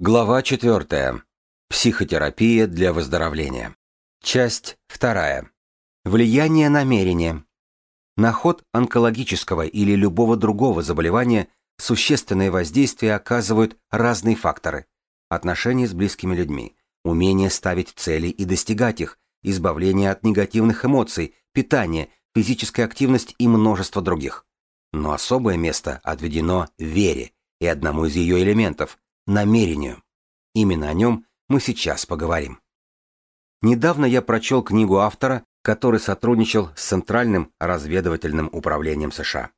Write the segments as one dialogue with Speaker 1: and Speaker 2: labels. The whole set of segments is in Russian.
Speaker 1: Глава 4. Психотерапия для выздоровления. Часть 2. Влияние намерения. На ход онкологического или любого другого заболевания существенное воздействие оказывают разные факторы. Отношения с близкими людьми, умение ставить цели и достигать их, избавление от негативных эмоций, питание, физическая активность и множество других. Но особое место отведено вере и одному из ее элементов – намерению. Именно о нем мы сейчас поговорим. Недавно я прочел книгу автора, который сотрудничал с Центральным разведывательным управлением США.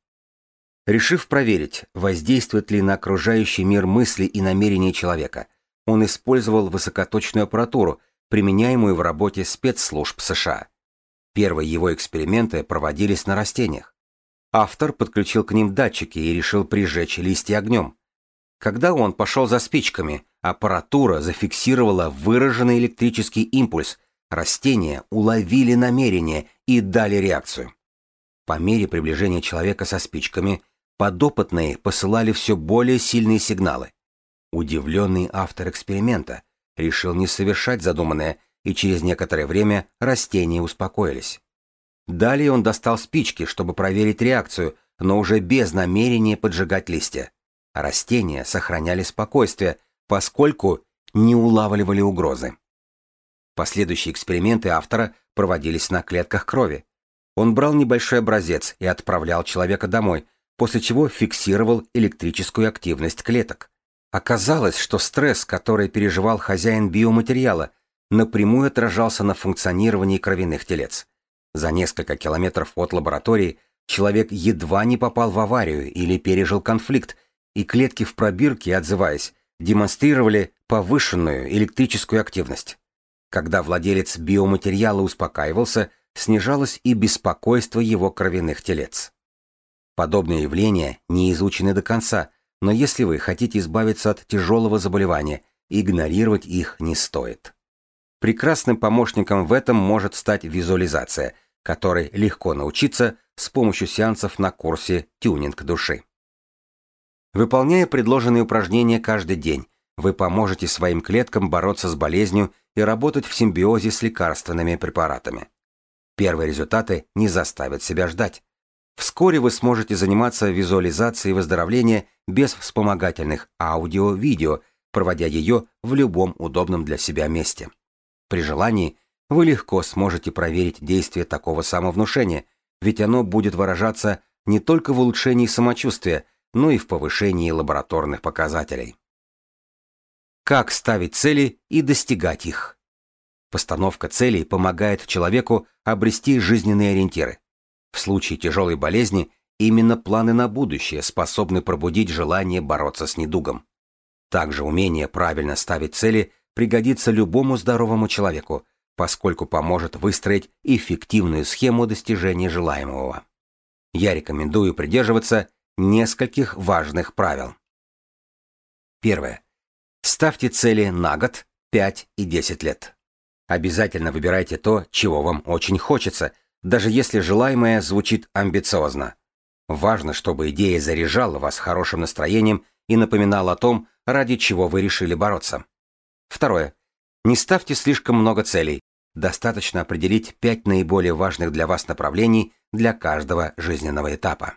Speaker 1: Решив проверить, воздействует ли на окружающий мир мысли и намерения человека, он использовал высокоточную аппаратуру, применяемую в работе спецслужб США. Первые его эксперименты проводились на растениях. Автор подключил к ним датчики и решил прижечь листья огнем. Когда он пошел за спичками, аппаратура зафиксировала выраженный электрический импульс, растения уловили намерение и дали реакцию. По мере приближения человека со спичками, подопытные посылали все более сильные сигналы. Удивленный автор эксперимента решил не совершать задуманное, и через некоторое время растения успокоились. Далее он достал спички, чтобы проверить реакцию, но уже без намерения поджигать листья. Растения сохраняли спокойствие, поскольку не улавливали угрозы. Последующие эксперименты автора проводились на клетках крови. Он брал небольшой образец и отправлял человека домой, после чего фиксировал электрическую активность клеток. Оказалось, что стресс, который переживал хозяин биоматериала, напрямую отражался на функционировании кровяных телец. За несколько километров от лаборатории человек едва не попал в аварию или пережил конфликт, и клетки в пробирке, отзываясь, демонстрировали повышенную электрическую активность. Когда владелец биоматериала успокаивался, снижалось и беспокойство его кровяных телец. Подобные явления не изучены до конца, но если вы хотите избавиться от тяжелого заболевания, игнорировать их не стоит. Прекрасным помощником в этом может стать визуализация, которой легко научиться с помощью сеансов на курсе «Тюнинг души». Выполняя предложенные упражнения каждый день, вы поможете своим клеткам бороться с болезнью и работать в симбиозе с лекарственными препаратами. Первые результаты не заставят себя ждать. Вскоре вы сможете заниматься визуализацией выздоровления без вспомогательных аудио-видео, проводя ее в любом удобном для себя месте. При желании вы легко сможете проверить действие такого самовнушения, ведь оно будет выражаться не только в улучшении самочувствия, но и в повышении лабораторных показателей. Как ставить цели и достигать их? Постановка целей помогает человеку обрести жизненные ориентиры. В случае тяжелой болезни именно планы на будущее способны пробудить желание бороться с недугом. Также умение правильно ставить цели пригодится любому здоровому человеку, поскольку поможет выстроить эффективную схему достижения желаемого. Я рекомендую придерживаться нескольких важных правил. Первое. Ставьте цели на год, 5 и 10 лет. Обязательно выбирайте то, чего вам очень хочется, даже если желаемое звучит амбициозно. Важно, чтобы идея заряжала вас хорошим настроением и напоминала о том, ради чего вы решили бороться. Второе. Не ставьте слишком много целей. Достаточно определить пять наиболее важных для вас направлений для каждого жизненного этапа.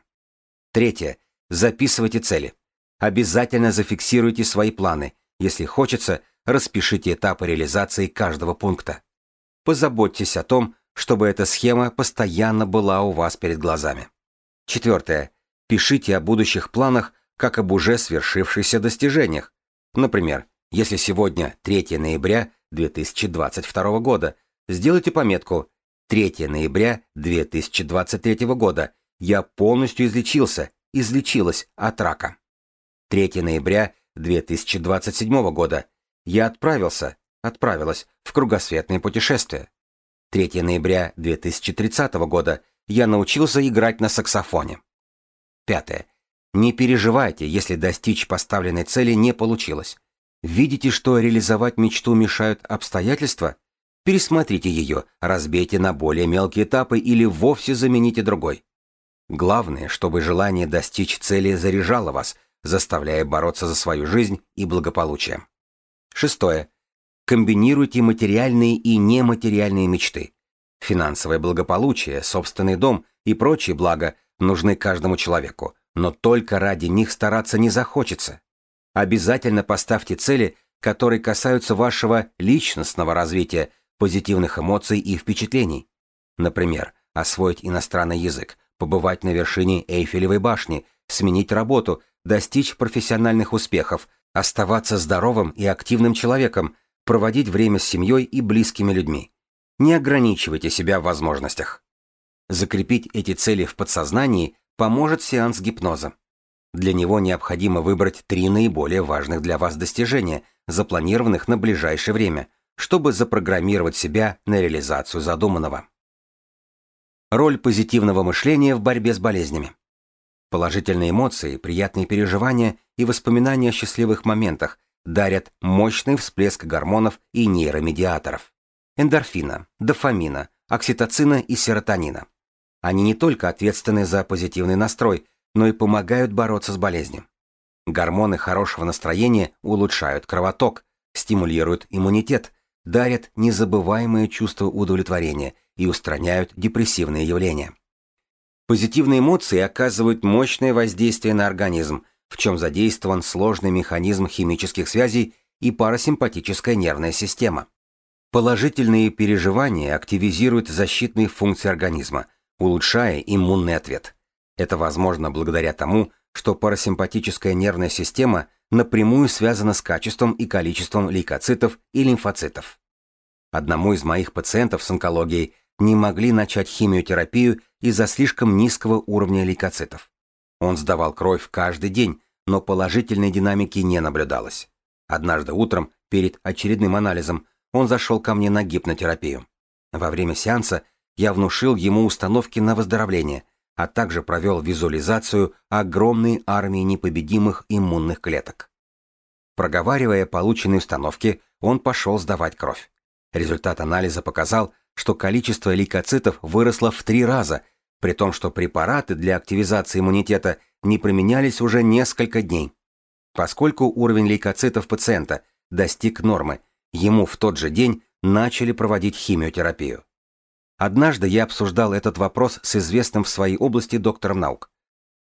Speaker 1: Третье. Записывайте цели. Обязательно зафиксируйте свои планы. Если хочется, распишите этапы реализации каждого пункта. Позаботьтесь о том, чтобы эта схема постоянно была у вас перед глазами. Четвертое. Пишите о будущих планах, как об уже свершившихся достижениях. Например, если сегодня 3 ноября 2022 года, сделайте пометку 3 ноября 2023 года я полностью излечился, излечилась от рака. 3 ноября 2027 года. Я отправился, отправилась в кругосветное путешествие. 3 ноября 2030 года. Я научился играть на саксофоне. Пятое. Не переживайте, если достичь поставленной цели не получилось. Видите, что реализовать мечту мешают обстоятельства? Пересмотрите ее, разбейте на более мелкие этапы или вовсе замените другой. Главное, чтобы желание достичь цели заряжало вас, заставляя бороться за свою жизнь и благополучие. Шестое. Комбинируйте материальные и нематериальные мечты. Финансовое благополучие, собственный дом и прочие блага нужны каждому человеку, но только ради них стараться не захочется. Обязательно поставьте цели, которые касаются вашего личностного развития, позитивных эмоций и впечатлений. Например, освоить иностранный язык, побывать на вершине Эйфелевой башни, сменить работу, достичь профессиональных успехов, оставаться здоровым и активным человеком, проводить время с семьей и близкими людьми. Не ограничивайте себя в возможностях. Закрепить эти цели в подсознании поможет сеанс гипноза. Для него необходимо выбрать три наиболее важных для вас достижения, запланированных на ближайшее время, чтобы запрограммировать себя на реализацию задуманного. Роль позитивного мышления в борьбе с болезнями. Положительные эмоции, приятные переживания и воспоминания о счастливых моментах дарят мощный всплеск гормонов и нейромедиаторов. Эндорфина, дофамина, окситоцина и серотонина. Они не только ответственны за позитивный настрой, но и помогают бороться с болезнью. Гормоны хорошего настроения улучшают кровоток, стимулируют иммунитет, дарят незабываемое чувство удовлетворения и устраняют депрессивные явления. Позитивные эмоции оказывают мощное воздействие на организм, в чем задействован сложный механизм химических связей и парасимпатическая нервная система. Положительные переживания активизируют защитные функции организма, улучшая иммунный ответ. Это возможно благодаря тому, что парасимпатическая нервная система напрямую связана с качеством и количеством лейкоцитов и лимфоцитов. Одному из моих пациентов с онкологией не могли начать химиотерапию из-за слишком низкого уровня лейкоцитов. Он сдавал кровь каждый день, но положительной динамики не наблюдалось. Однажды утром, перед очередным анализом, он зашел ко мне на гипнотерапию. Во время сеанса я внушил ему установки на выздоровление, а также провел визуализацию огромной армии непобедимых иммунных клеток. Проговаривая полученные установки, он пошел сдавать кровь. Результат анализа показал, что количество лейкоцитов выросло в три раза, при том, что препараты для активизации иммунитета не применялись уже несколько дней. Поскольку уровень лейкоцитов пациента достиг нормы, ему в тот же день начали проводить химиотерапию. Однажды я обсуждал этот вопрос с известным в своей области доктором наук.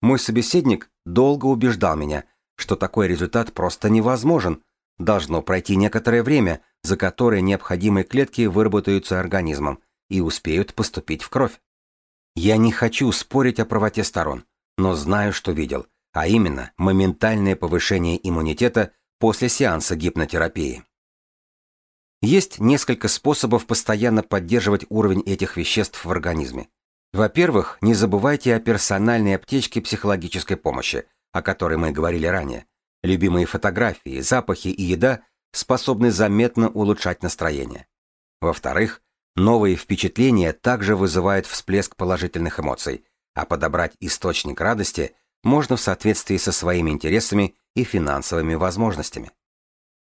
Speaker 1: Мой собеседник долго убеждал меня, что такой результат просто невозможен, должно пройти некоторое время, за которое необходимые клетки выработаются организмом и успеют поступить в кровь. Я не хочу спорить о правоте сторон, но знаю, что видел, а именно моментальное повышение иммунитета после сеанса гипнотерапии. Есть несколько способов постоянно поддерживать уровень этих веществ в организме. Во-первых, не забывайте о персональной аптечке психологической помощи, о которой мы говорили ранее. Любимые фотографии, запахи и еда способны заметно улучшать настроение. Во-вторых, новые впечатления также вызывают всплеск положительных эмоций, а подобрать источник радости можно в соответствии со своими интересами и финансовыми возможностями.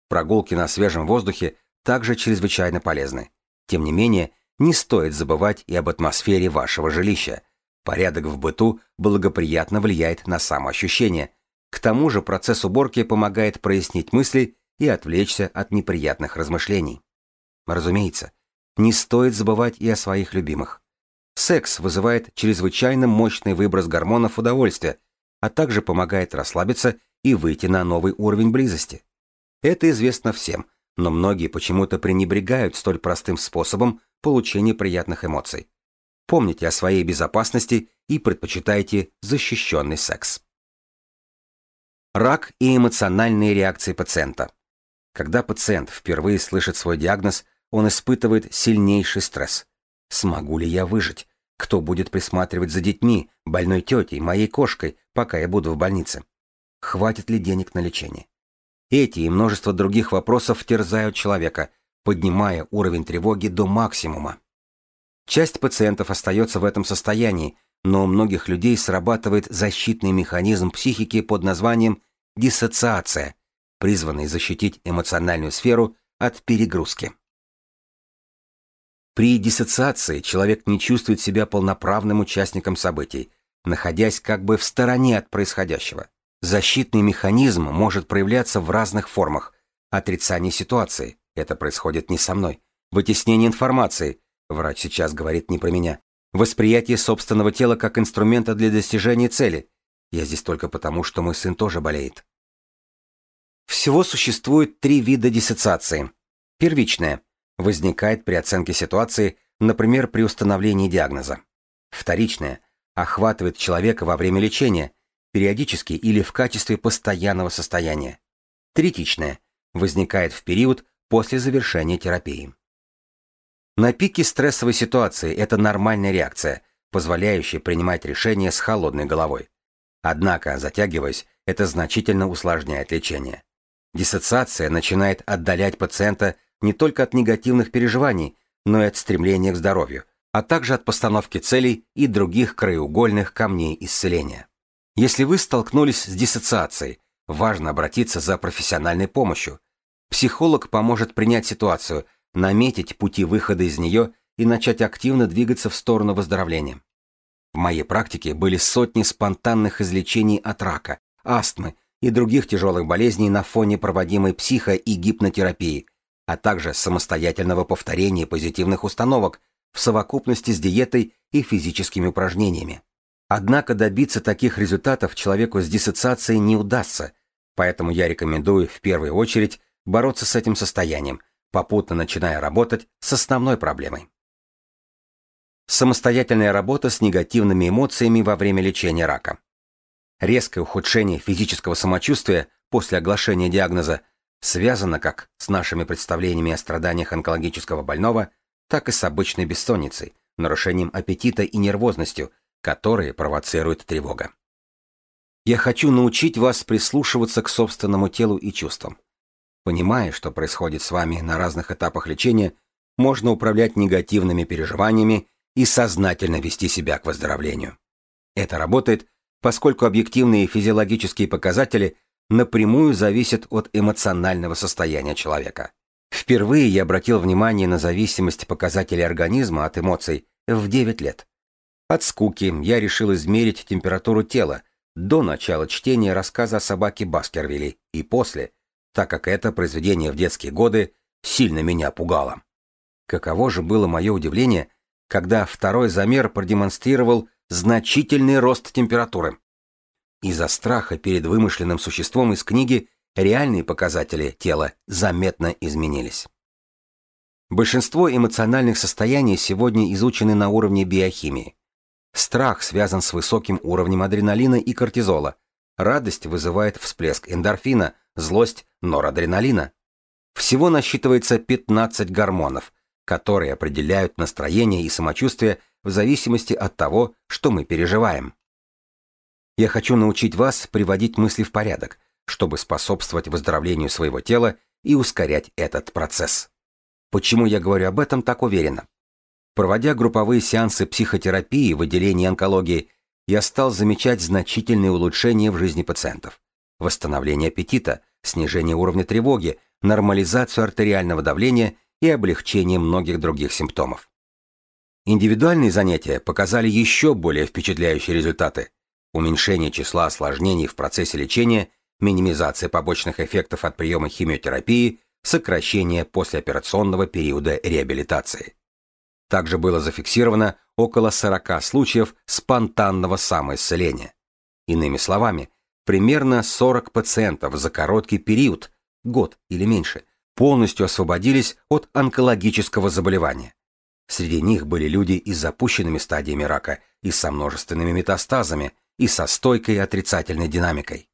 Speaker 1: Прогулки на свежем воздухе также чрезвычайно полезны. Тем не менее, не стоит забывать и об атмосфере вашего жилища. Порядок в быту благоприятно влияет на самоощущение. К тому же процесс уборки помогает прояснить мысли и отвлечься от неприятных размышлений. Разумеется, не стоит забывать и о своих любимых. Секс вызывает чрезвычайно мощный выброс гормонов удовольствия, а также помогает расслабиться и выйти на новый уровень близости. Это известно всем – но многие почему-то пренебрегают столь простым способом получения приятных эмоций. Помните о своей безопасности и предпочитайте защищенный секс. Рак и эмоциональные реакции пациента. Когда пациент впервые слышит свой диагноз, он испытывает сильнейший стресс. Смогу ли я выжить? Кто будет присматривать за детьми, больной тетей, моей кошкой, пока я буду в больнице? Хватит ли денег на лечение? Эти и множество других вопросов терзают человека, поднимая уровень тревоги до максимума. Часть пациентов остается в этом состоянии, но у многих людей срабатывает защитный механизм психики под названием диссоциация, призванный защитить эмоциональную сферу от перегрузки. При диссоциации человек не чувствует себя полноправным участником событий, находясь как бы в стороне от происходящего. Защитный механизм может проявляться в разных формах, Отрицание ситуации. Это происходит не со мной. Вытеснение информации. Врач сейчас говорит не про меня. Восприятие собственного тела как инструмента для достижения цели. Я здесь только потому, что мой сын тоже болеет. Всего существует три вида диссоциации. Первичная. Возникает при оценке ситуации, например, при установлении диагноза. Вторичная. Охватывает человека во время лечения, периодически или в качестве постоянного состояния. Третичная. Возникает в период после завершения терапии. На пике стрессовой ситуации это нормальная реакция, позволяющая принимать решения с холодной головой. Однако, затягиваясь, это значительно усложняет лечение. Диссоциация начинает отдалять пациента не только от негативных переживаний, но и от стремления к здоровью, а также от постановки целей и других краеугольных камней исцеления. Если вы столкнулись с диссоциацией, важно обратиться за профессиональной помощью. Психолог поможет принять ситуацию, наметить пути выхода из нее и начать активно двигаться в сторону выздоровления. В моей практике были сотни спонтанных излечений от рака, астмы и других тяжелых болезней на фоне проводимой психо- и гипнотерапии, а также самостоятельного повторения позитивных установок в совокупности с диетой и физическими упражнениями. Однако добиться таких результатов человеку с диссоциацией не удастся, поэтому я рекомендую в первую очередь бороться с этим состоянием, попутно начиная работать с основной проблемой. Самостоятельная работа с негативными эмоциями во время лечения рака. Резкое ухудшение физического самочувствия после оглашения диагноза связано как с нашими представлениями о страданиях онкологического больного, так и с обычной бессонницей, нарушением аппетита и нервозностью, которые провоцирует тревога. Я хочу научить вас прислушиваться к собственному телу и чувствам. Понимая, что происходит с вами на разных этапах лечения, можно управлять негативными переживаниями и сознательно вести себя к выздоровлению. Это работает, поскольку объективные физиологические показатели напрямую зависят от эмоционального состояния человека. Впервые я обратил внимание на зависимость показателей организма от эмоций в 9 лет. От скуки я решил измерить температуру тела до начала чтения рассказа о собаке Баскервилли и после, так как это произведение в детские годы сильно меня пугало. Каково же было мое удивление, когда второй замер продемонстрировал значительный рост температуры. Из-за страха перед вымышленным существом из книги реальные показатели тела заметно изменились. Большинство эмоциональных состояний сегодня изучены на уровне биохимии. Страх связан с высоким уровнем адреналина и кортизола. Радость вызывает всплеск эндорфина, злость – норадреналина. Всего насчитывается 15 гормонов, которые определяют настроение и самочувствие в зависимости от того, что мы переживаем. Я хочу научить вас приводить мысли в порядок, чтобы способствовать выздоровлению своего тела и ускорять этот процесс. Почему я говорю об этом так уверенно? Проводя групповые сеансы психотерапии в отделении онкологии, я стал замечать значительные улучшения в жизни пациентов. Восстановление аппетита, снижение уровня тревоги, нормализацию артериального давления и облегчение многих других симптомов. Индивидуальные занятия показали еще более впечатляющие результаты. Уменьшение числа осложнений в процессе лечения, минимизация побочных эффектов от приема химиотерапии, сокращение послеоперационного периода реабилитации. Также было зафиксировано около 40 случаев спонтанного самоисцеления. Иными словами, примерно 40 пациентов за короткий период, год или меньше, полностью освободились от онкологического заболевания. Среди них были люди и с запущенными стадиями рака, и со множественными метастазами, и со стойкой отрицательной динамикой.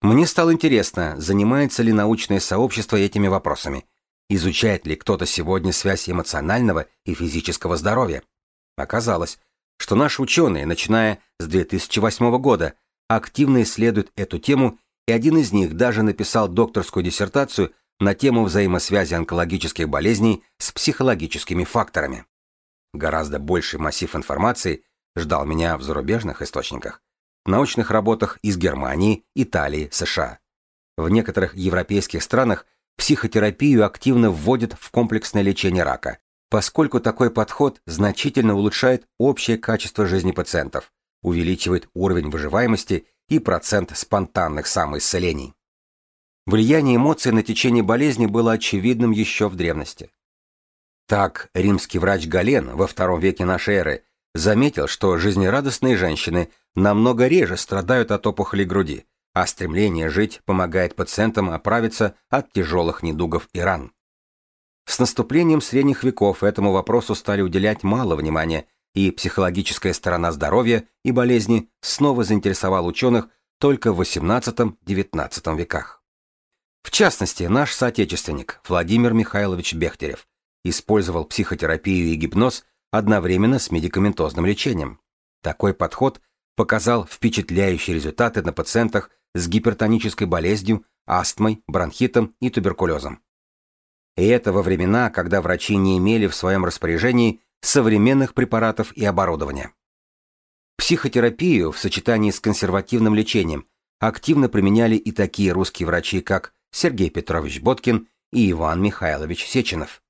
Speaker 1: Мне стало интересно, занимается ли научное сообщество этими вопросами, Изучает ли кто-то сегодня связь эмоционального и физического здоровья? Оказалось, что наши ученые, начиная с 2008 года, активно исследуют эту тему, и один из них даже написал докторскую диссертацию на тему взаимосвязи онкологических болезней с психологическими факторами. Гораздо больший массив информации ждал меня в зарубежных источниках, научных работах из Германии, Италии, США. В некоторых европейских странах – Психотерапию активно вводят в комплексное лечение рака, поскольку такой подход значительно улучшает общее качество жизни пациентов, увеличивает уровень выживаемости и процент спонтанных самоисцелений. Влияние эмоций на течение болезни было очевидным еще в древности. Так, римский врач Гален во втором веке нашей эры заметил, что жизнерадостные женщины намного реже страдают от опухолей груди, а стремление жить помогает пациентам оправиться от тяжелых недугов и ран. С наступлением средних веков этому вопросу стали уделять мало внимания, и психологическая сторона здоровья и болезни снова заинтересовала ученых только в XVIII-XIX веках. В частности, наш соотечественник Владимир Михайлович Бехтерев использовал психотерапию и гипноз одновременно с медикаментозным лечением. Такой подход показал впечатляющие результаты на пациентах с гипертонической болезнью, астмой, бронхитом и туберкулезом. И это во времена, когда врачи не имели в своем распоряжении современных препаратов и оборудования. Психотерапию в сочетании с консервативным лечением активно применяли и такие русские врачи, как Сергей Петрович Боткин и Иван Михайлович Сеченов.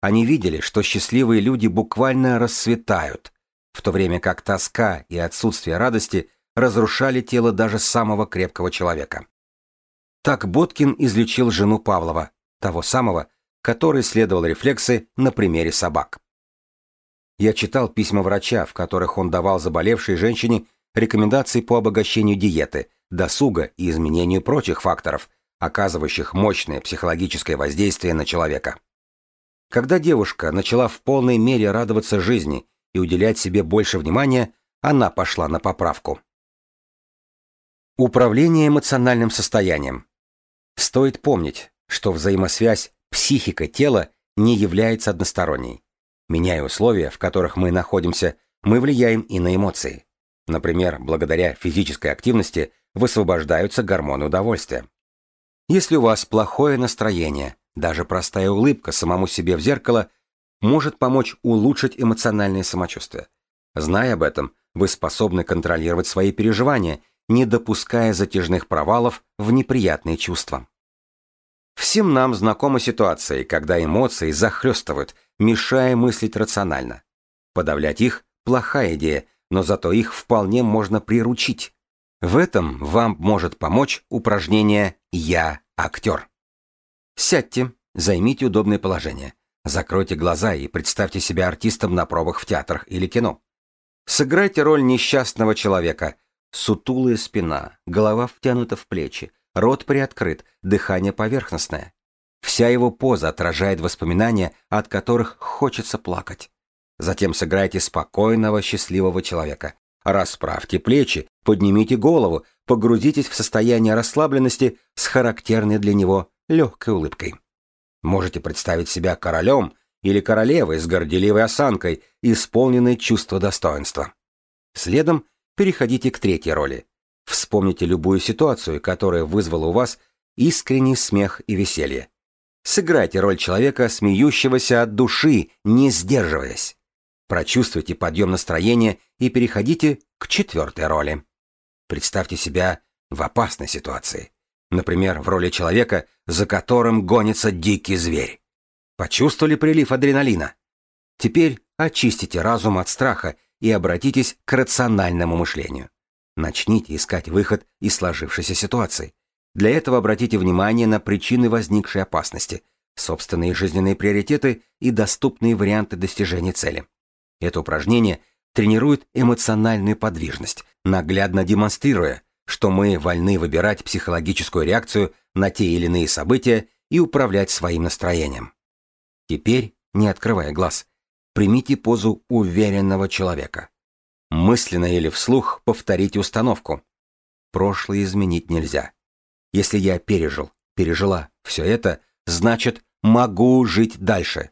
Speaker 1: Они видели, что счастливые люди буквально расцветают, в то время как тоска и отсутствие радости разрушали тело даже самого крепкого человека. Так Боткин излечил жену Павлова, того самого, который следовал рефлексы на примере собак. Я читал письма врача, в которых он давал заболевшей женщине рекомендации по обогащению диеты, досуга и изменению прочих факторов, оказывающих мощное психологическое воздействие на человека. Когда девушка начала в полной мере радоваться жизни и уделять себе больше внимания, она пошла на поправку. Управление эмоциональным состоянием. Стоит помнить, что взаимосвязь психика-тело не является односторонней. Меняя условия, в которых мы находимся, мы влияем и на эмоции. Например, благодаря физической активности высвобождаются гормоны удовольствия. Если у вас плохое настроение, даже простая улыбка самому себе в зеркало может помочь улучшить эмоциональное самочувствие. Зная об этом, вы способны контролировать свои переживания, не допуская затяжных провалов в неприятные чувства. Всем нам знакома ситуация, когда эмоции захлестывают, мешая мыслить рационально. Подавлять их – плохая идея, но зато их вполне можно приручить. В этом вам может помочь упражнение «Я актер». Сядьте, займите удобное положение, закройте глаза и представьте себя артистом на пробах в театрах или кино. Сыграйте роль несчастного человека. Сутулая спина, голова втянута в плечи, рот приоткрыт, дыхание поверхностное. Вся его поза отражает воспоминания, от которых хочется плакать. Затем сыграйте спокойного, счастливого человека. Расправьте плечи, поднимите голову, погрузитесь в состояние расслабленности с характерной для него легкой улыбкой. Можете представить себя королем или королевой с горделивой осанкой, исполненной чувства достоинства. Следом переходите к третьей роли. Вспомните любую ситуацию, которая вызвала у вас искренний смех и веселье. Сыграйте роль человека, смеющегося от души, не сдерживаясь. Прочувствуйте подъем настроения и переходите к четвертой роли. Представьте себя в опасной ситуации. Например, в роли человека, за которым гонится дикий зверь. Почувствовали прилив адреналина? Теперь очистите разум от страха и обратитесь к рациональному мышлению. Начните искать выход из сложившейся ситуации. Для этого обратите внимание на причины возникшей опасности, собственные жизненные приоритеты и доступные варианты достижения цели. Это упражнение тренирует эмоциональную подвижность, наглядно демонстрируя, что мы вольны выбирать психологическую реакцию на те или иные события и управлять своим настроением. Теперь, не открывая глаз, примите позу уверенного человека. Мысленно или вслух повторите установку. Прошлое изменить нельзя. Если я пережил, пережила все это, значит, могу жить дальше.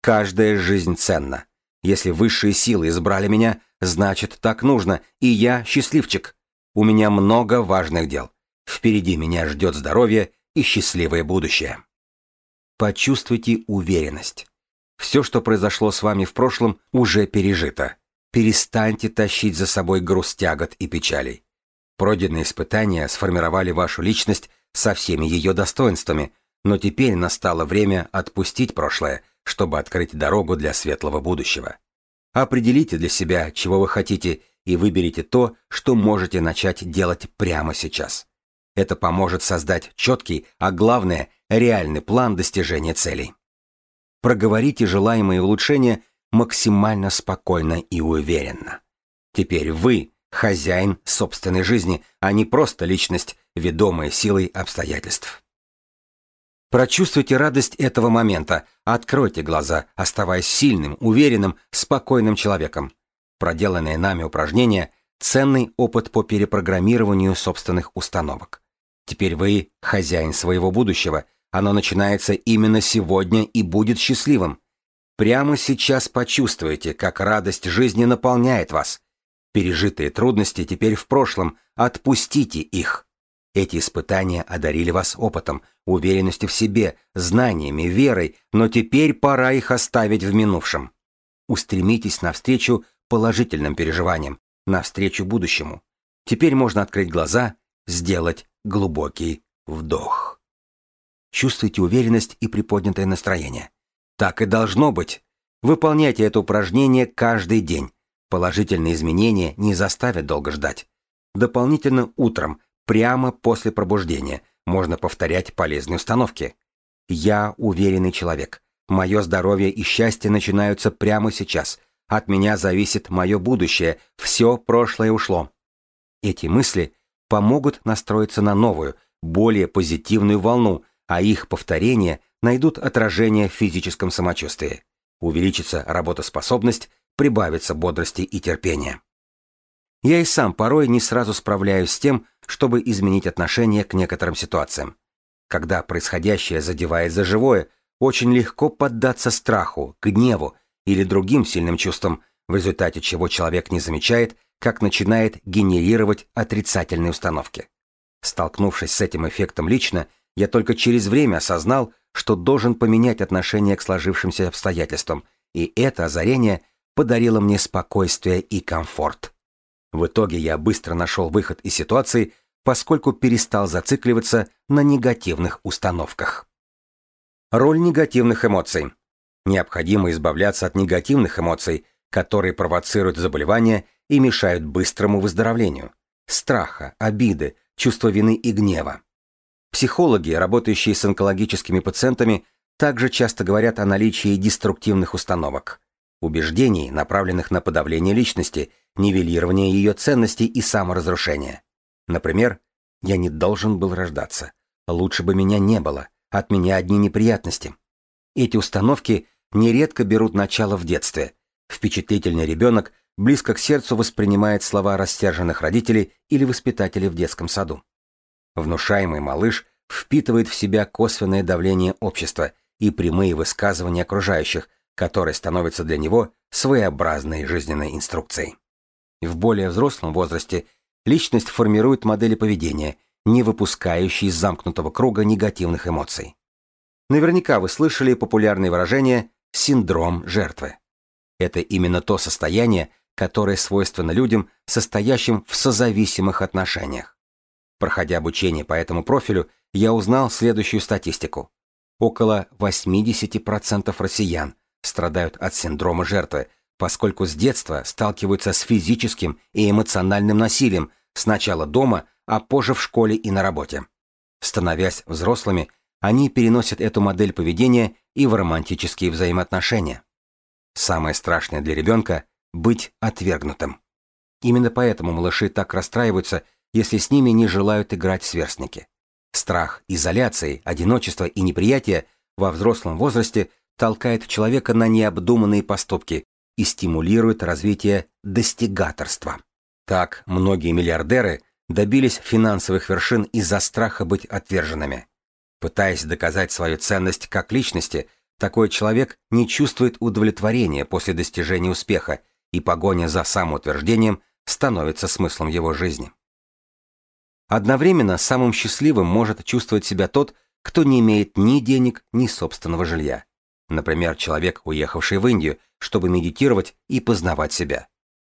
Speaker 1: Каждая жизнь ценна. Если высшие силы избрали меня, значит, так нужно, и я счастливчик. У меня много важных дел. Впереди меня ждет здоровье и счастливое будущее. Почувствуйте уверенность. Все, что произошло с вами в прошлом, уже пережито. Перестаньте тащить за собой груз тягот и печалей. Пройденные испытания сформировали вашу личность со всеми ее достоинствами, но теперь настало время отпустить прошлое, чтобы открыть дорогу для светлого будущего. Определите для себя, чего вы хотите, и выберите то, что можете начать делать прямо сейчас. Это поможет создать четкий, а главное, реальный план достижения целей. Проговорите желаемые улучшения максимально спокойно и уверенно. Теперь вы хозяин собственной жизни, а не просто личность, ведомая силой обстоятельств. Прочувствуйте радость этого момента, откройте глаза, оставаясь сильным, уверенным, спокойным человеком. Проделанное нами упражнение – ценный опыт по перепрограммированию собственных установок. Теперь вы хозяин своего будущего, оно начинается именно сегодня и будет счастливым. Прямо сейчас почувствуйте, как радость жизни наполняет вас. Пережитые трудности теперь в прошлом, отпустите их. Эти испытания одарили вас опытом, уверенностью в себе, знаниями, верой, но теперь пора их оставить в минувшем. Устремитесь навстречу положительным переживаниям, навстречу будущему. Теперь можно открыть глаза, сделать глубокий вдох. Чувствуйте уверенность и приподнятое настроение. Так и должно быть. Выполняйте это упражнение каждый день. Положительные изменения не заставят долго ждать. Дополнительно утром, прямо после пробуждения, можно повторять полезные установки. Я уверенный человек. Мое здоровье и счастье начинаются прямо сейчас. От меня зависит мое будущее. Все прошлое ушло. Эти мысли помогут настроиться на новую, более позитивную волну, а их повторения найдут отражение в физическом самочувствии. Увеличится работоспособность, прибавится бодрости и терпения. Я и сам порой не сразу справляюсь с тем, чтобы изменить отношение к некоторым ситуациям. Когда происходящее задевает за живое, очень легко поддаться страху, гневу или другим сильным чувствам, в результате чего человек не замечает, как начинает генерировать отрицательные установки. Столкнувшись с этим эффектом лично, я только через время осознал, что должен поменять отношение к сложившимся обстоятельствам, и это озарение подарило мне спокойствие и комфорт. В итоге я быстро нашел выход из ситуации, поскольку перестал зацикливаться на негативных установках. Роль негативных эмоций. Необходимо избавляться от негативных эмоций, которые провоцируют заболевания и мешают быстрому выздоровлению. Страха, обиды, чувства вины и гнева. Психологи, работающие с онкологическими пациентами, также часто говорят о наличии деструктивных установок, убеждений, направленных на подавление личности, нивелирование ее ценностей и саморазрушение. Например, «я не должен был рождаться», «лучше бы меня не было», «от меня одни неприятности». Эти установки нередко берут начало в детстве. Впечатлительный ребенок близко к сердцу воспринимает слова растерженных родителей или воспитателей в детском саду. Внушаемый малыш впитывает в себя косвенное давление общества и прямые высказывания окружающих, которые становятся для него своеобразной жизненной инструкцией. В более взрослом возрасте личность формирует модели поведения, не выпускающие из замкнутого круга негативных эмоций. Наверняка вы слышали популярное выражение «синдром жертвы». Это именно то состояние, которое свойственно людям, состоящим в созависимых отношениях. Проходя обучение по этому профилю, я узнал следующую статистику. Около 80% россиян страдают от синдрома жертвы, поскольку с детства сталкиваются с физическим и эмоциональным насилием сначала дома, а позже в школе и на работе. Становясь взрослыми, они переносят эту модель поведения и в романтические взаимоотношения. Самое страшное для ребенка – быть отвергнутым. Именно поэтому малыши так расстраиваются, если с ними не желают играть сверстники. Страх изоляции, одиночества и неприятия во взрослом возрасте толкает человека на необдуманные поступки и стимулирует развитие достигаторства. Так многие миллиардеры добились финансовых вершин из-за страха быть отверженными. Пытаясь доказать свою ценность как личности, такой человек не чувствует удовлетворения после достижения успеха, и погоня за самоутверждением становится смыслом его жизни. Одновременно самым счастливым может чувствовать себя тот, кто не имеет ни денег, ни собственного жилья. Например, человек, уехавший в Индию, чтобы медитировать и познавать себя.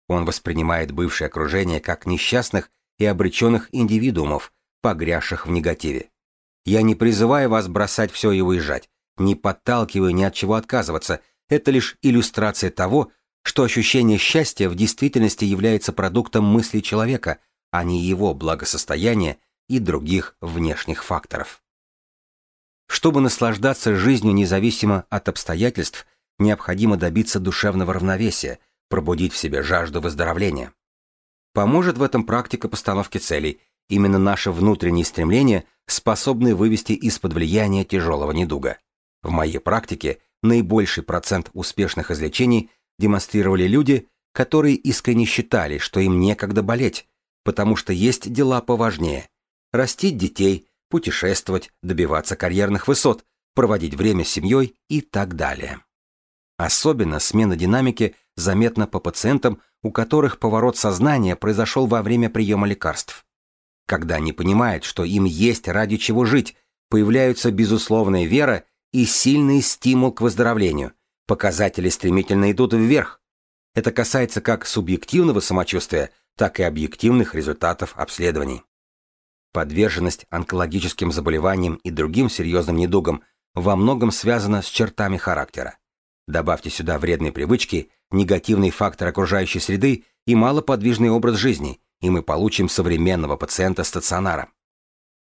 Speaker 1: Он воспринимает бывшее окружение как несчастных и обреченных индивидуумов, погрязших в негативе. Я не призываю вас бросать все и уезжать, не подталкиваю ни от чего отказываться, это лишь иллюстрация того, что ощущение счастья в действительности является продуктом мысли человека, а не его благосостояния, и других внешних факторов. Чтобы наслаждаться жизнью независимо от обстоятельств, необходимо добиться душевного равновесия, пробудить в себе жажду выздоровления. Поможет в этом практика постановки целей. Именно наши внутренние стремления способны вывести из-под влияния тяжелого недуга. В моей практике наибольший процент успешных излечений демонстрировали люди, которые искренне считали, что им некогда болеть, потому что есть дела поважнее. Растить детей, путешествовать, добиваться карьерных высот, проводить время с семьей и так далее. Особенно смена динамики заметна по пациентам, у которых поворот сознания произошел во время приема лекарств. Когда они понимают, что им есть ради чего жить, появляются безусловная вера и сильный стимул к выздоровлению. Показатели стремительно идут вверх. Это касается как субъективного самочувствия, так и объективных результатов обследований. Подверженность онкологическим заболеваниям и другим серьезным недугам во многом связана с чертами характера. Добавьте сюда вредные привычки, негативный фактор окружающей среды и малоподвижный образ жизни, и мы получим современного пациента стационара.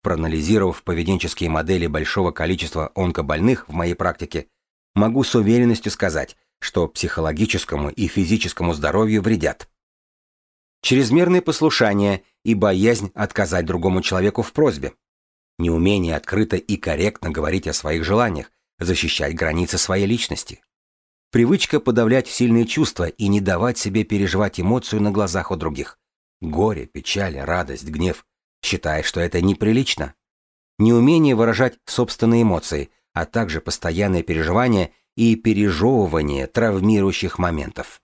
Speaker 1: Проанализировав поведенческие модели большого количества онкобольных в моей практике, могу с уверенностью сказать, что психологическому и физическому здоровью вредят. Чрезмерное послушание и боязнь отказать другому человеку в просьбе. Неумение открыто и корректно говорить о своих желаниях, защищать границы своей личности. Привычка подавлять сильные чувства и не давать себе переживать эмоцию на глазах у других. Горе, печаль, радость, гнев. Считая, что это неприлично. Неумение выражать собственные эмоции, а также постоянное переживание и пережевывание травмирующих моментов.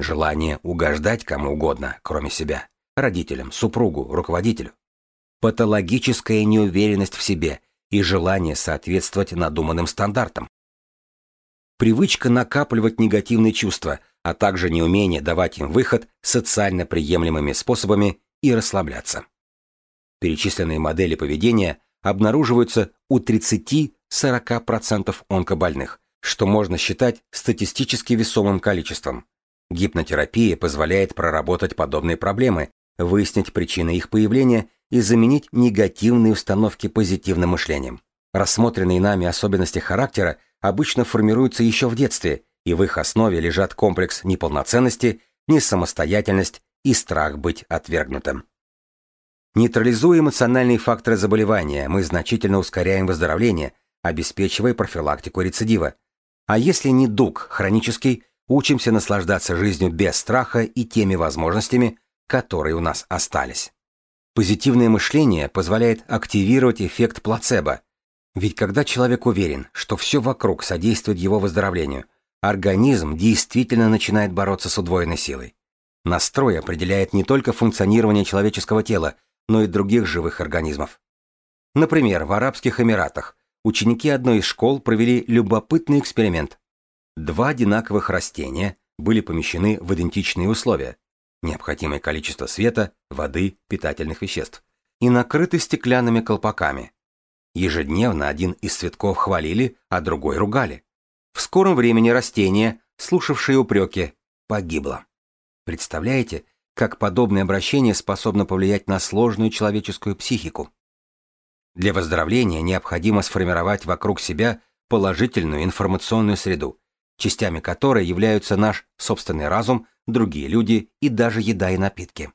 Speaker 1: Желание угождать кому угодно, кроме себя. Родителям, супругу, руководителю. Патологическая неуверенность в себе и желание соответствовать надуманным стандартам привычка накапливать негативные чувства, а также неумение давать им выход социально приемлемыми способами и Перечисленные модели поведения обнаруживаются у 30-40% онкобольных, что можно считать статистически весомым количеством. Гипнотерапия позволяет проработать подобные проблемы, выяснить причины их появления и заменить негативные установки позитивным мышлением. Рассмотренные нами особенности характера – обычно формируются еще в детстве, и в их основе лежат комплекс неполноценности, несамостоятельность и страх быть отвергнутым. Нейтрализуя эмоциональные факторы заболевания, мы значительно ускоряем выздоровление, обеспечивая профилактику рецидива. А если недуг хронический, учимся наслаждаться жизнью без страха и теми возможностями, которые у нас остались. Позитивное мышление позволяет активировать эффект плацебо, ведь когда человек уверен, что все вокруг содействует его выздоровлению, организм действительно начинает бороться с удвоенной силой. Настрой определяет не только функционирование человеческого тела, но и других живых организмов. Например, в Арабских Эмиратах ученики одной из школ провели любопытный эксперимент. Два одинаковых растения были помещены в идентичные условия, необходимое количество света, воды, питательных веществ, и накрыты стеклянными колпаками, Ежедневно один из цветков хвалили, а другой ругали. В скором времени растение, слушавшее упреки, погибло. Представляете, как подобное обращение способно повлиять на сложную человеческую психику? Для выздоровления необходимо сформировать вокруг себя положительную информационную среду, частями которой являются наш собственный разум, другие люди и даже еда и напитки.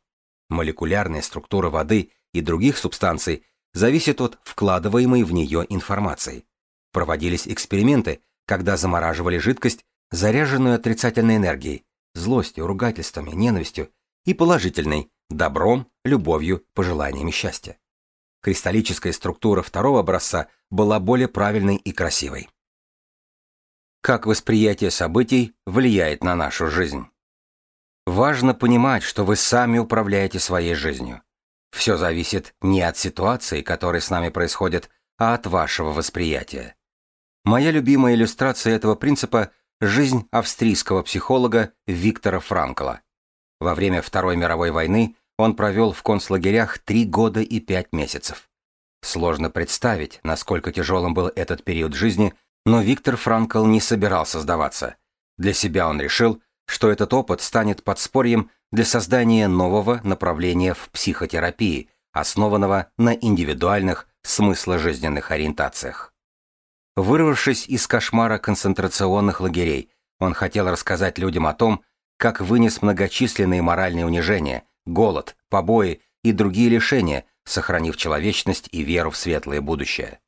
Speaker 1: Молекулярная структура воды и других субстанций – зависит от вкладываемой в нее информации. Проводились эксперименты, когда замораживали жидкость, заряженную отрицательной энергией, злостью, ругательствами, ненавистью, и положительной, добром, любовью, пожеланиями счастья. Кристаллическая структура второго образца была более правильной и красивой. Как восприятие событий влияет на нашу жизнь? Важно понимать, что вы сами управляете своей жизнью. Все зависит не от ситуации, которая с нами происходит, а от вашего восприятия. Моя любимая иллюстрация этого принципа – жизнь австрийского психолога Виктора Франкла. Во время Второй мировой войны он провел в концлагерях три года и пять месяцев. Сложно представить, насколько тяжелым был этот период жизни, но Виктор Франкл не собирался сдаваться. Для себя он решил, что этот опыт станет подспорьем для создания нового направления в психотерапии, основанного на индивидуальных смысложизненных ориентациях. Вырвавшись из кошмара концентрационных лагерей, он хотел рассказать людям о том, как вынес многочисленные моральные унижения, голод, побои и другие лишения, сохранив человечность и веру в светлое будущее.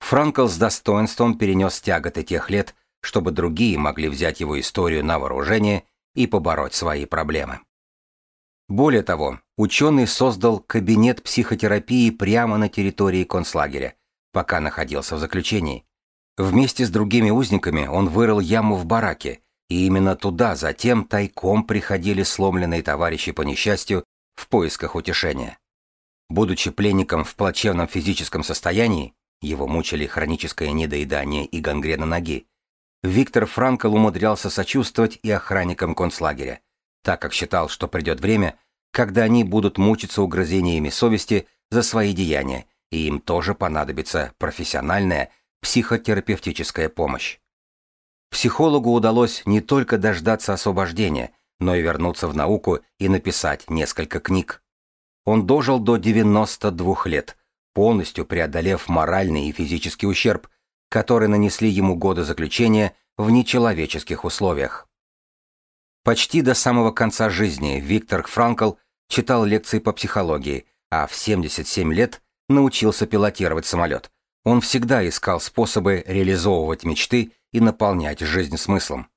Speaker 1: Франкл с достоинством перенес тяготы тех лет, чтобы другие могли взять его историю на вооружение и побороть свои проблемы. Более того, ученый создал кабинет психотерапии прямо на территории концлагеря, пока находился в заключении. Вместе с другими узниками он вырыл яму в бараке, и именно туда затем тайком приходили сломленные товарищи по несчастью в поисках утешения. Будучи пленником в плачевном физическом состоянии, его мучили хроническое недоедание и гангрена ноги, Виктор Франкл умудрялся сочувствовать и охранникам концлагеря, так как считал, что придет время, когда они будут мучиться угрызениями совести за свои деяния, и им тоже понадобится профессиональная психотерапевтическая помощь. Психологу удалось не только дождаться освобождения, но и вернуться в науку и написать несколько книг. Он дожил до 92 лет, полностью преодолев моральный и физический ущерб, которые нанесли ему годы заключения в нечеловеческих условиях. Почти до самого конца жизни Виктор Франкл читал лекции по психологии, а в 77 лет научился пилотировать самолет. Он всегда искал способы реализовывать мечты и наполнять жизнь смыслом.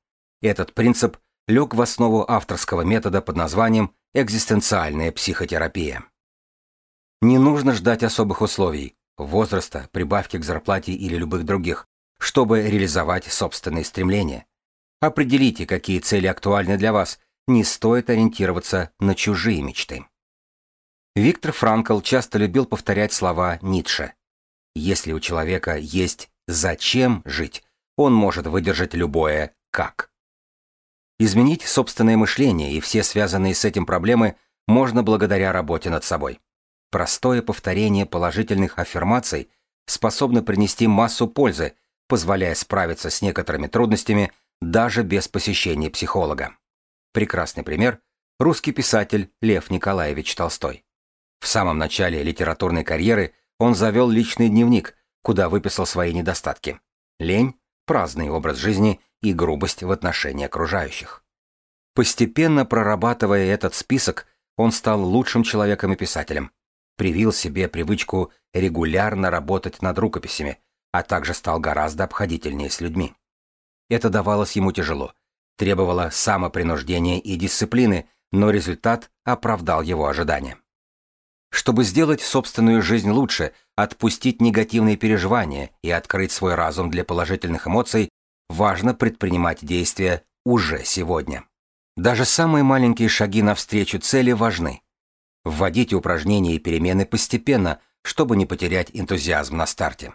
Speaker 1: Этот принцип лег в основу авторского метода под названием экзистенциальная психотерапия. Не нужно ждать особых условий, возраста, прибавки к зарплате или любых других, чтобы реализовать собственные стремления. Определите, какие цели актуальны для вас, не стоит ориентироваться на чужие мечты. Виктор Франкл часто любил повторять слова Ницше. Если у человека есть «зачем жить», он может выдержать любое «как». Изменить собственное мышление и все связанные с этим проблемы можно благодаря работе над собой. Простое повторение положительных аффирмаций способно принести массу пользы, позволяя справиться с некоторыми трудностями даже без посещения психолога. Прекрасный пример – русский писатель Лев Николаевич Толстой. В самом начале литературной карьеры он завел личный дневник, куда выписал свои недостатки – лень, праздный образ жизни и грубость в отношении окружающих. Постепенно прорабатывая этот список, он стал лучшим человеком и писателем – привил себе привычку регулярно работать над рукописями, а также стал гораздо обходительнее с людьми. Это давалось ему тяжело, требовало самопринуждения и дисциплины, но результат оправдал его ожидания. Чтобы сделать собственную жизнь лучше, отпустить негативные переживания и открыть свой разум для положительных эмоций, важно предпринимать действия уже сегодня. Даже самые маленькие шаги навстречу цели важны. Вводите упражнения и перемены постепенно, чтобы не потерять энтузиазм на старте.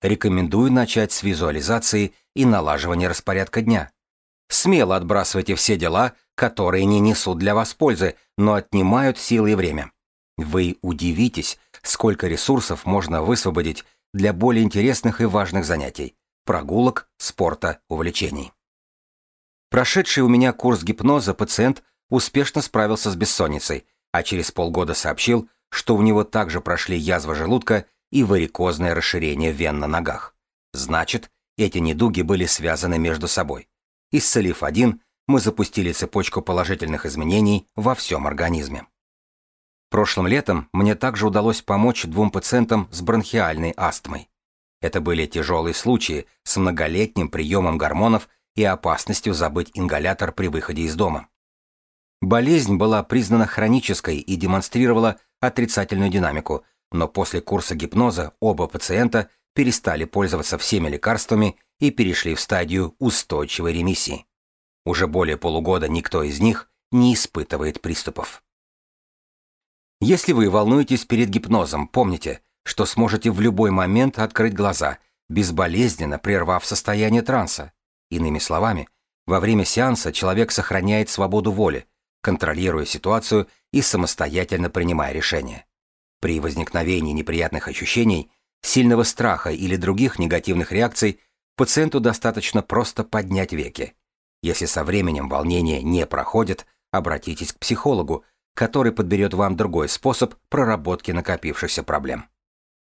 Speaker 1: Рекомендую начать с визуализации и налаживания распорядка дня. Смело отбрасывайте все дела, которые не несут для вас пользы, но отнимают силы и время. Вы удивитесь, сколько ресурсов можно высвободить для более интересных и важных занятий – прогулок, спорта, увлечений. Прошедший у меня курс гипноза пациент успешно справился с бессонницей – а через полгода сообщил, что у него также прошли язва желудка и варикозное расширение вен на ногах. Значит, эти недуги были связаны между собой. Исцелив один, мы запустили цепочку положительных изменений во всем организме. Прошлым летом мне также удалось помочь двум пациентам с бронхиальной астмой. Это были тяжелые случаи с многолетним приемом гормонов и опасностью забыть ингалятор при выходе из дома. Болезнь была признана хронической и демонстрировала отрицательную динамику, но после курса гипноза оба пациента перестали пользоваться всеми лекарствами и перешли в стадию устойчивой ремиссии. Уже более полугода никто из них не испытывает приступов. Если вы волнуетесь перед гипнозом, помните, что сможете в любой момент открыть глаза, безболезненно прервав состояние транса. Иными словами, во время сеанса человек сохраняет свободу воли, контролируя ситуацию и самостоятельно принимая решения. При возникновении неприятных ощущений, сильного страха или других негативных реакций пациенту достаточно просто поднять веки. Если со временем волнение не проходит, обратитесь к психологу, который подберет вам другой способ проработки накопившихся проблем.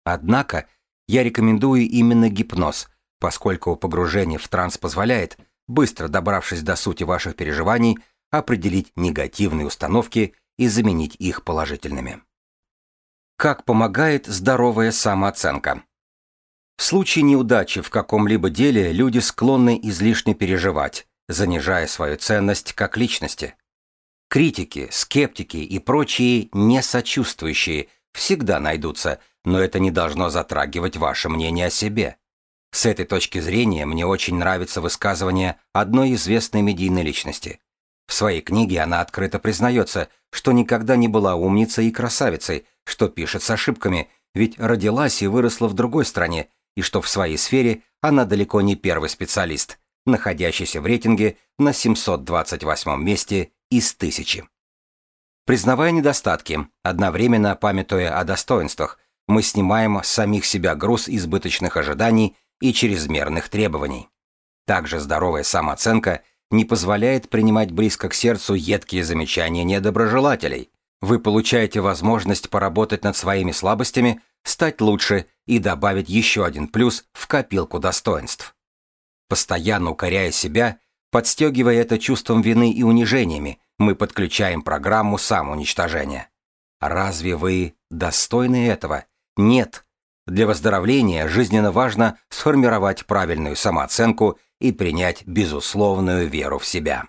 Speaker 1: Однако я рекомендую именно гипноз, поскольку погружение в транс позволяет, быстро добравшись до сути ваших переживаний, определить негативные установки и заменить их положительными. Как помогает здоровая самооценка? В случае неудачи в каком-либо деле люди склонны излишне переживать, занижая свою ценность как личности. Критики, скептики и прочие несочувствующие всегда найдутся, но это не должно затрагивать ваше мнение о себе. С этой точки зрения мне очень нравится высказывание одной известной медийной личности. В своей книге она открыто признается, что никогда не была умницей и красавицей, что пишет с ошибками, ведь родилась и выросла в другой стране, и что в своей сфере она далеко не первый специалист, находящийся в рейтинге на 728 месте из тысячи. Признавая недостатки, одновременно памятуя о достоинствах, мы снимаем с самих себя груз избыточных ожиданий и чрезмерных требований. Также здоровая самооценка не позволяет принимать близко к сердцу едкие замечания недоброжелателей. Вы получаете возможность поработать над своими слабостями, стать лучше и добавить еще один плюс в копилку достоинств. Постоянно укоряя себя, подстегивая это чувством вины и унижениями, мы подключаем программу самоуничтожения. Разве вы достойны этого? Нет. Для выздоровления жизненно важно сформировать правильную самооценку и принять безусловную веру в себя.